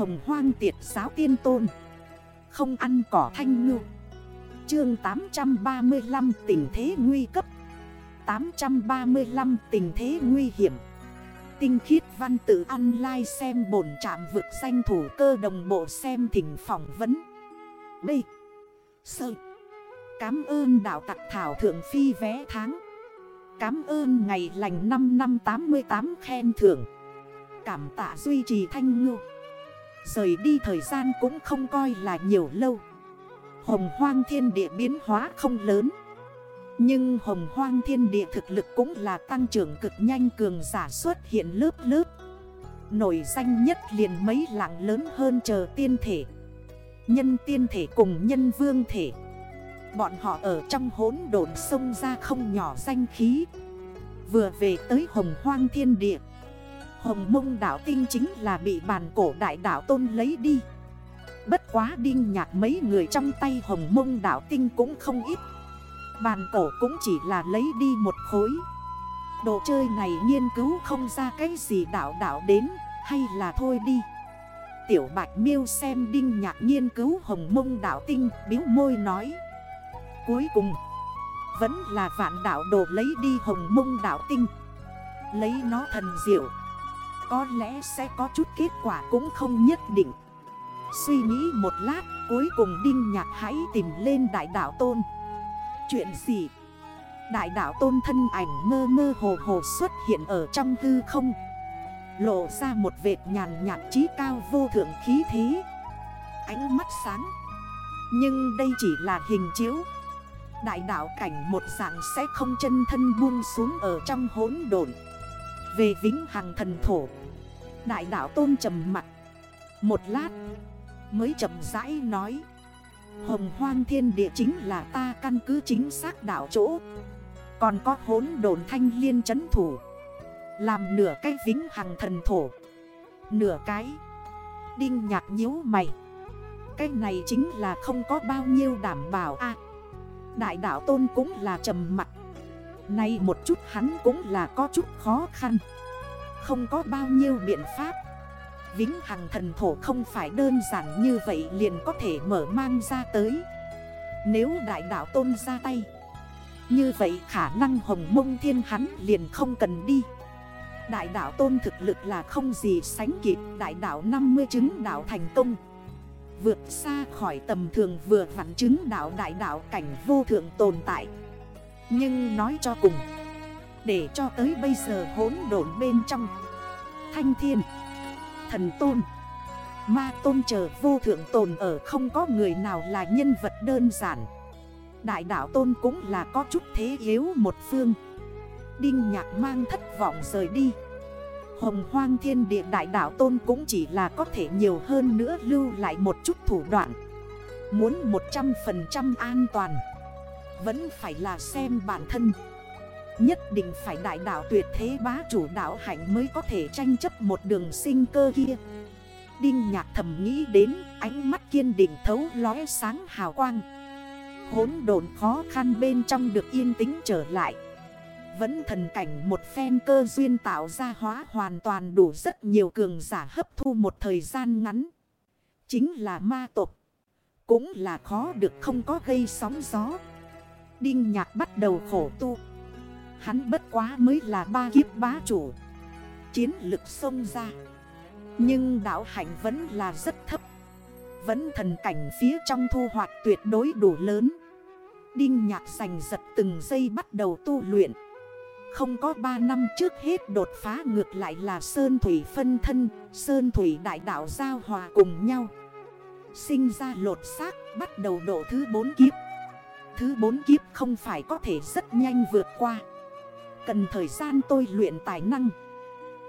Hồng hoang tiệt giáo tiên tôn. Không ăn cỏ thanh ngư. Chương 835 tình thế nguy cấp. 835 tình thế nguy hiểm. Tinh khiết văn tự online xem bổn trạm vực danh thủ cơ đồng bộ xem thỉnh phỏng vấn. B. Sơ Cám ơn đạo tặc thảo thượng phi vé tháng. Cám ơn ngày lành 5 năm 88 khen thưởng. Cảm tạ duy trì thanh ngư. Rời đi thời gian cũng không coi là nhiều lâu. Hồng hoang thiên địa biến hóa không lớn. Nhưng hồng hoang thiên địa thực lực cũng là tăng trưởng cực nhanh cường giả xuất hiện lớp lớp. Nổi danh nhất liền mấy lạng lớn hơn chờ tiên thể. Nhân tiên thể cùng nhân vương thể. Bọn họ ở trong hốn đồn sông ra không nhỏ danh khí. Vừa về tới hồng hoang thiên địa Hồng mông đảo tinh chính là bị bàn cổ đại đảo tôn lấy đi. Bất quá đinh nhạc mấy người trong tay hồng mông đảo tinh cũng không ít. Bàn cổ cũng chỉ là lấy đi một khối. Đồ chơi này nghiên cứu không ra cái gì đảo đảo đến, Hay là thôi đi. Tiểu bạch miêu xem đinh nhạc nghiên cứu hồng mông đảo tinh biếu môi nói. Cuối cùng, Vẫn là vạn đảo đồ lấy đi hồng mông đảo tinh Lấy nó thần diệu. Có lẽ sẽ có chút kết quả cũng không nhất định. Suy nghĩ một lát, Cuối cùng Đinh Nhạc hãy tìm lên đại đảo tôn. Chuyện gì? Đại đảo tôn thân ảnh mơ mơ hồ hồ xuất hiện ở trong hư không. Lộ ra một vệt nhàn nhạt trí cao vô thượng khí thế. Ánh mắt sáng. Nhưng đây chỉ là hình chiếu. Đại đảo cảnh một dạng sẽ không chân thân buông xuống ở trong hốn đồn về vĩnh hằng thần thổ. Đại đảo tôn trầm mặt Một lát, Mới chậm rãi nói. Hồng hoang thiên địa chính là ta căn cứ chính xác đảo chỗ. Còn có hốn đồn thanh liên chấn thủ. Làm nửa cái vĩnh hằng thần thổ. Nửa cái. Đinh nhạc nhíu mày. Cái này chính là không có bao nhiêu đảm bảo a. Đại đảo tôn cũng là trầm mặt Nay một chút hắn cũng là có chút khó khăn. Không có bao nhiêu biện pháp. Vĩnh hằng thần thổ không phải đơn giản như vậy liền có thể mở mang ra tới. Nếu đại đảo tôn ra tay, Như vậy khả năng hồng mông thiên hắn liền không cần đi. Đại đảo tôn thực lực là không gì sánh kịp, Đại đảo 50 chứng đảo thành công. Vượt xa khỏi tầm thường vừa vặn chứng đảo đại đảo cảnh vô thượng tồn tại. Nhưng nói cho cùng, Để cho tới bây giờ hốn đổn bên trong, Thanh thiên, thần tôn, Ma tôn chờ vô thượng tồn ở không có người nào là nhân vật đơn giản. Đại đảo tôn cũng là có chút thế yếu một phương. Đinh nhạc mang thất vọng rời đi. Hồng hoang thiên địa đại đảo tôn cũng chỉ là có thể nhiều hơn nữa lưu lại một chút thủ đoạn. Muốn 100% an toàn. Vẫn phải là xem bản thân. Nhất định phải đại đảo tuyệt thế bá chủ đảo hạnh mới có thể tranh chấp một đường sinh cơ kia. Đinh nhạc thầm nghĩ đến ánh mắt kiên định thấu lóe sáng hào quang. Hốn đồn khó khăn bên trong được yên tĩnh trở lại. Vẫn thần cảnh một phen cơ duyên tạo ra hóa hoàn toàn đủ rất nhiều cường giả hấp thu một thời gian ngắn. Chính là ma tộc. Cũng là khó được không có gây sóng gió. Đinh nhạc bắt đầu khổ tu. Hắn bất quá mới là ba kiếp bá chủ. Chiến lực xông ra. Nhưng đạo hạnh vẫn là rất thấp. Vẫn thần cảnh phía trong thu hoạch tuyệt đối đủ lớn. Đinh nhạc sành giật từng giây bắt đầu tu luyện. Không có 3 năm trước hết đột phá ngược lại là Sơn Thủy phân thân, Sơn Thủy đại đạo giao hòa cùng nhau. Sinh ra lột xác, bắt đầu độ thứ 4 kiếp. Thứ bốn kiếp không phải có thể rất nhanh vượt qua. Cần thời gian tôi luyện tài năng.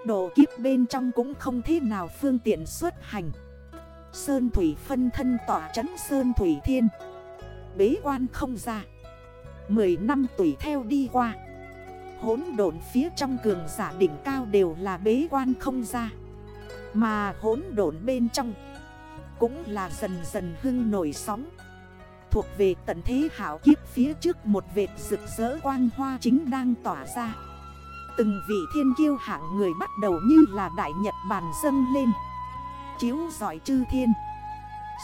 Độ kiếp bên trong cũng không thế nào phương tiện xuất hành. Sơn Thủy phân thân tỏa trấn Sơn Thủy Thiên. Bế quan không ra. Mười năm tuổi theo đi qua. Hốn độn phía trong cường giả đỉnh cao đều là bế quan không ra. Mà hốn độn bên trong Cũng là dần dần hưng nổi sóng. Thuộc về tận thế hảo kiếp phía trước một vệt rực rỡ quang hoa chính đang tỏa ra. Từng vị thiên kiêu hạng người bắt đầu như là đại nhật bàn dâng lên. Chiếu giỏi chư thiên.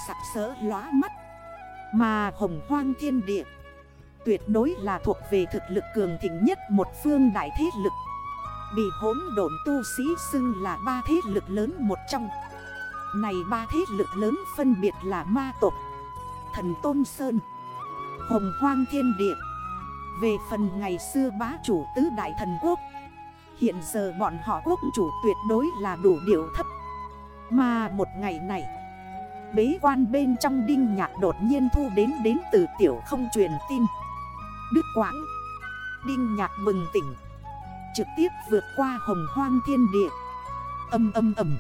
Sặc sỡ lóa mắt. Mà hồng hoang thiên địa. Tuyệt đối là thuộc về thực lực cường thịnh nhất một phương đại thế lực. Bị hỗn độn tu sĩ xưng là ba thế lực lớn một trong. Này ba thế lực lớn phân biệt là ma tộc Thần Tôn Sơn. Hồng Hoang Thiên Địa. Về phần ngày xưa bá chủ tứ đại thần quốc. Hiện giờ bọn họ quốc chủ tuyệt đối là đủ điều thấp. Mà một ngày này, Bế quan bên trong đinh nhạc đột nhiên thu đến đến từ tiểu không truyền tin. Đức quãng Đinh nhạc bừng tỉnh. Trực tiếp vượt qua hồng hoang thiên địa. Âm âm âm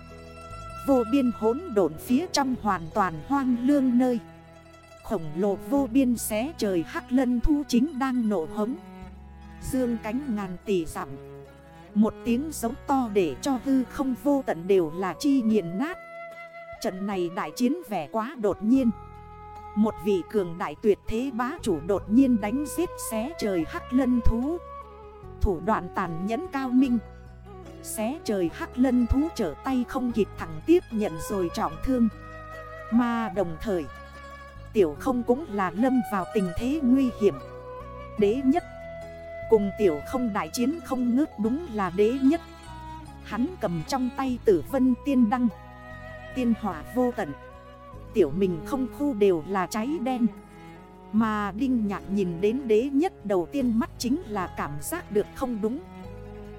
Vô biên hốn độn phía trong hoàn toàn hoang lương nơi. Khổng lồ vô biên xé trời hắc lân thu chính đang nổ hống. Dương cánh ngàn tỷ giảm Một tiếng giống to để cho hư không vô tận đều là chi nghiền nát. Trận này đại chiến vẻ quá đột nhiên. Một vị cường đại tuyệt thế bá chủ đột nhiên đánh giết xé trời hắc lân thú. Thủ đoạn tàn nhẫn cao minh. Xé trời hắc lân thú trở tay không kịp thẳng tiếp nhận rồi trọng thương. Mà đồng thời Tiểu không cũng là lâm vào tình thế nguy hiểm. Đế nhất. Cùng tiểu không đại chiến không ngước đúng là đế nhất. Hắn cầm trong tay tử vân tiên đăng. Tiên hỏa vô tận. Tiểu mình không khu đều là cháy đen. Mà Đinh Nhạc nhìn đến đế nhất đầu tiên mắt chính là cảm giác được không đúng.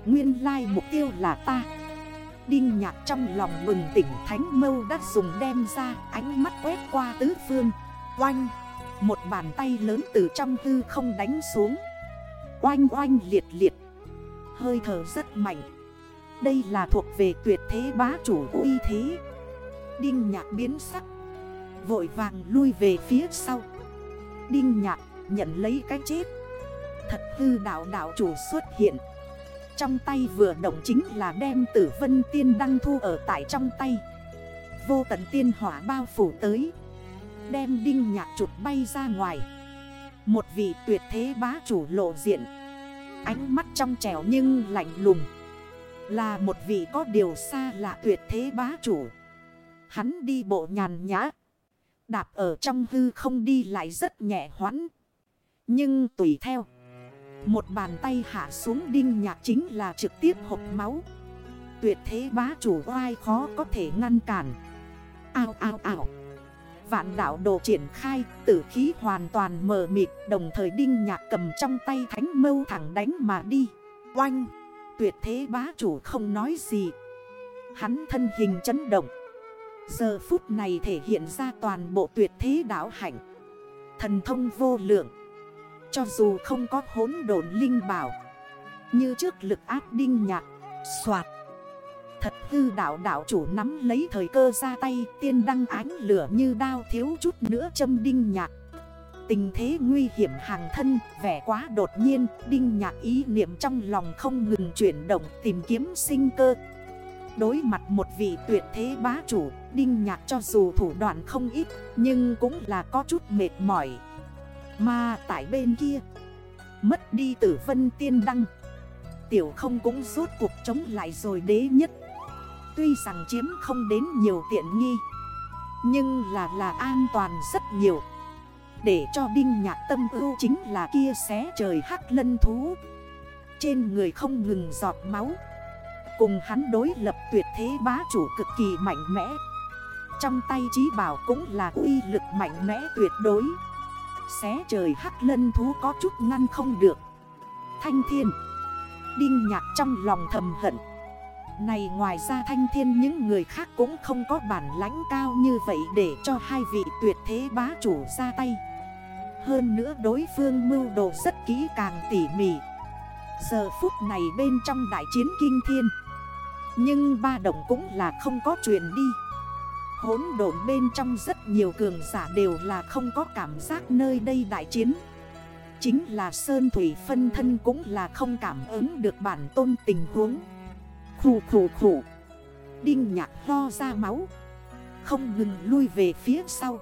Nguyên lai mục tiêu là ta. Đinh Nhạc trong lòng mừng tỉnh thánh mâu đã dùng đem ra Ánh mắt quét qua tứ phương. Oanh. Một bàn tay lớn từ trong hư không đánh xuống. Oanh oanh liệt liệt. Hơi thở rất mạnh. Đây là thuộc về tuyệt thế bá chủ uy thế. Đinh nhạc biến sắc. Vội vàng lui về phía sau. Đinh nhạc nhận lấy cái chết. Thật hư đảo đảo chủ xuất hiện. Trong tay vừa động chính là đem tử vân tiên đăng thu ở tại trong tay. Vô tận tiên hỏa bao phủ tới. Đem đinh nhạc chụp bay ra ngoài. Một vị tuyệt thế bá chủ lộ diện. Ánh mắt trong trẻo nhưng lạnh lùng. Là một vị có điều xa lạ tuyệt thế bá chủ. Hắn đi bộ nhàn nhã. Đạp ở trong hư không đi lại rất nhẹ hoãn. Nhưng tùy theo, Một bàn tay hạ xuống đinh nhạc chính là trực tiếp hộp máu. Tuyệt thế bá chủ oai khó có thể ngăn cản. Ao ao ao. Vạn đảo đồ triển khai, tử khí hoàn toàn mờ mịt, Đồng thời đinh nhạc cầm trong tay thánh mâu thẳng đánh mà đi. Oanh! Tuyệt thế bá chủ không nói gì. Hắn thân hình chấn động. Giờ phút này thể hiện ra toàn bộ tuyệt thế đảo hạnh. Thần thông vô lượng. Cho dù không có hốn đồn linh bảo, Như trước lực áp đinh nhạc, Xoạt Thật hư đảo đảo chủ nắm lấy thời cơ ra tay, Tiên đăng ánh lửa như đao thiếu chút nữa châm đinh nhạc. Tình thế nguy hiểm hàng thân, Vẻ quá đột nhiên, Đinh nhạc ý niệm trong lòng không ngừng chuyển động, Tìm kiếm sinh cơ. Đối mặt một vị tuyệt thế bá chủ, Đinh nhạc cho dù thủ đoạn không ít, Nhưng cũng là có chút mệt mỏi. Mà tại bên kia, Mất đi tử vân tiên đăng. Tiểu không cũng rốt cuộc chống lại rồi đế nhất Tuy rằng chiếm không đến nhiều tiện nghi, Nhưng là là an toàn rất nhiều. Để cho đinh nhạc tâm ưu chính là kia xé trời hắc lân thú. Trên người không ngừng giọt máu. Cùng hắn đối lập tuyệt thế bá chủ cực kỳ mạnh mẽ. Trong tay trí bảo cũng là uy lực mạnh mẽ tuyệt đối. Xé trời hắc lân thú có chút ngăn không được. Thanh thiên, Đinh nhạc trong lòng thầm hận này ngoài ra thanh thiên những người khác cũng không có bản lãnh cao như vậy để cho hai vị tuyệt thế bá chủ ra tay. Hơn nữa đối phương mưu đồ rất kỹ càng tỉ mỉ. Giờ phút này bên trong đại chiến kinh thiên. Nhưng ba đồng cũng là không có chuyện đi. Hốn độn bên trong rất nhiều cường giả đều là không có cảm giác nơi đây đại chiến. Chính là Sơn Thủy phân thân cũng là không cảm ứng được bản tôn tình huống. Khủ khủ khủ Đinh nhạc ho ra máu. Không ngừng lui về phía sau.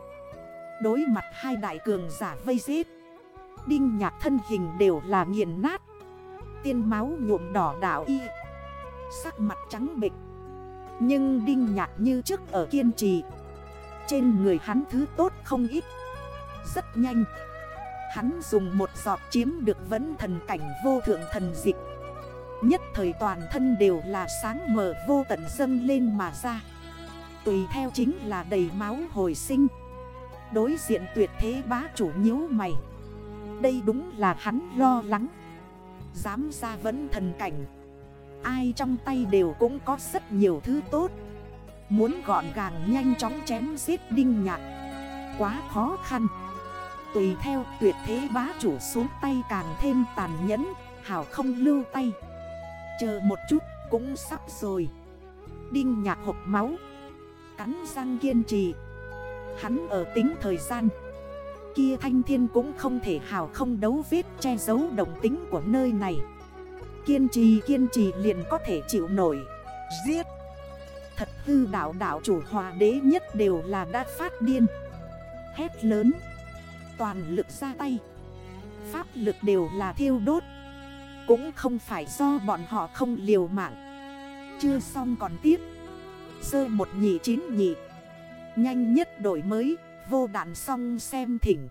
Đối mặt hai đại cường giả vây giết. Đinh nhạc thân hình đều là nghiền nát. Tiên máu nhuộm đỏ đảo y. Sắc mặt trắng bịch Nhưng Đinh Nhạc như trước ở kiên trì. Trên người hắn thứ tốt không ít. Rất nhanh. Hắn dùng một giọt chiếm được vấn thần cảnh vô thượng thần dịch. Nhất thời toàn thân đều là sáng mở vô tận dâng lên mà ra. Tùy theo chính là đầy máu hồi sinh. Đối diện tuyệt thế bá chủ nhíu mày. Đây đúng là hắn lo lắng. Dám ra vẫn thần cảnh. Ai trong tay đều cũng có rất nhiều thứ tốt. Muốn gọn gàng nhanh chóng chém giết đinh nhạc. Quá khó khăn. Tùy theo tuyệt thế bá chủ xuống tay càng thêm tàn nhẫn Hảo không lưu tay. Chờ một chút, cũng sắp rồi. Đinh nhạc hộp máu. Cắn răng kiên trì. Hắn ở tính thời gian. Kia thanh thiên cũng không thể hào không đấu vết che giấu đồng tính của nơi này. Kiên trì kiên trì liền có thể chịu nổi. Giết! Thật hư đảo đảo chủ hòa đế nhất đều là đã phát điên. Hét lớn. Toàn lực ra tay. Pháp lực đều là thiêu đốt. Cũng không phải do bọn họ không liều mạng. Chưa xong còn tiếp. Sơ một nhị chín nhị. Nhanh nhất đổi mới, Vô đạn xong xem thỉnh.